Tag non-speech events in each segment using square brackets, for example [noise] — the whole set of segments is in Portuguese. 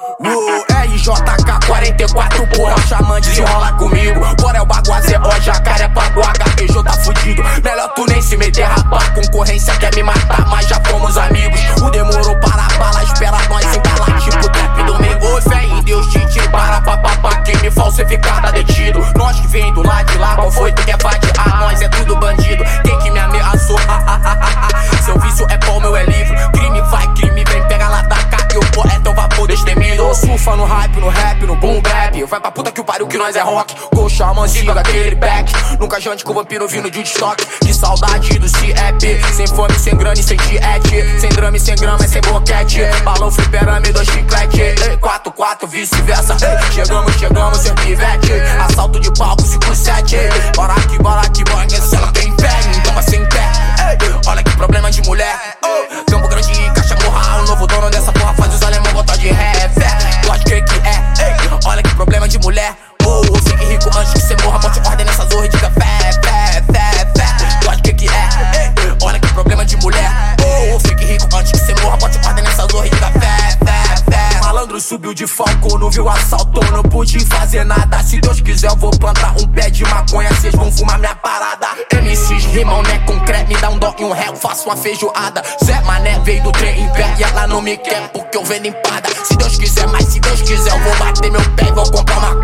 RJK 44, porra, xamã desenrola comigo. Borel, baguazé, ó, jacaré, paguaga, EJ tá fudido. Melhor tu nem se meter, rapaz. Concorrência quer me matar, mas já fomos amigos. O demorou para a bala, espera nós embalar, tipo trap domingo. Fé em Deus, te para papapá, me falsificar tá detido. Nós que vem do lado de lá, qual foi? Vai pra puta que o pariu que nós é rock. Colcha, mansiga daquele back. Nunca jante com vampiro vindo de estoque. Que saudade do CEP. Sem fome, sem grana e sem diete. Sem drama e sem grama e sem boquete. Balão, fliperame, dois chiclete. 4-4, vice-versa. Chegamos, chegamos, sem pivete. Assalto de palco, 5-7. Bora aqui, bora aqui, bora ela tem subiu de falco, não viu assalto, não pude fazer nada. Se Deus quiser, eu vou plantar um pé de maconha. Cês vão fumar minha parada. MCs rimam, né? Com creme, me dá um dó e um réu, faço uma feijoada. Zé Mané veio do trem em pé e ela não me quer porque eu vendo empada. Se Deus quiser, mas se Deus quiser, eu vou bater meu pé e vou comprar uma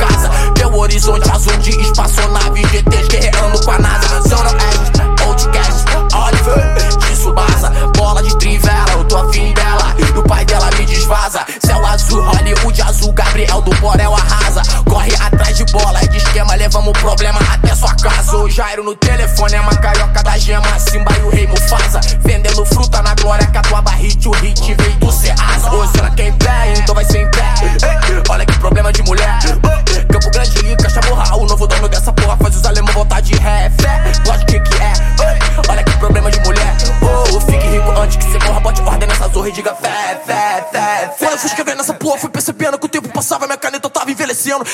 Borel arrasa. Corre atrás de bola, é de esquema, levamos o problema até sua casa. O Jairo no telefone, é uma carioca da gema. Nessa e diga fé, fé, fé, fé. Quando eu fui escrevendo essa porra, fui percebendo que o tempo passava, minha caneta tava envelhecendo.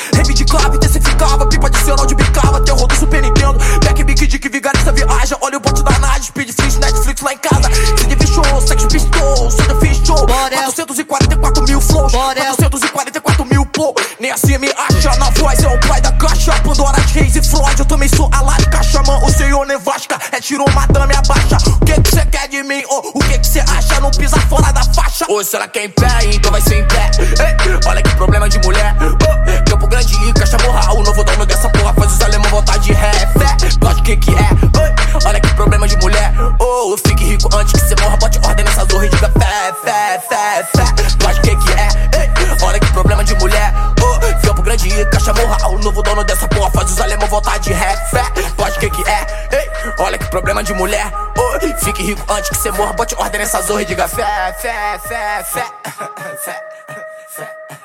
Clave, intensificava, pipa adicional de bicava, terror do Super Nintendo. Back, Big Dick, vigarista viaja. Olha o bote da Nage, Speed Flix, Netflix lá em casa. CD show, Sex Pistol, Soda Fish Show. 444 mil flows, 444 mil pô. Nem assim me acha, na voz é o pai da caixa. Pandora de Reis e Floyd, eu também sou Alaska. Xamã, o senhor nevasca, é tirou madame abaixa. Da faixa. Ô, será que é em pé? Então vai ser em pé. Ei, olha que problema de mulher. Oh, Campo Grande e Caixa Morra. O novo dono dessa porra faz os alemão voltar de ré. Fé, lógico que que é. Olha que problema de mulher. Oh, fique rico antes que cê morra. Bote ordem nessa zorra e diga fé, fé, fé, fé. Lógico que que é. Ei, olha que problema de mulher. Oh, Campo Grande e Caixa Morra. O novo dono dessa porra faz os alemão voltar de ré. Fé, lógico que que é. Ei, olha que problema de mulher. Fique rico antes que cê morra. Bote ordem nessa zorra e diga fé, fé, fé, fé. [laughs] fé, fé.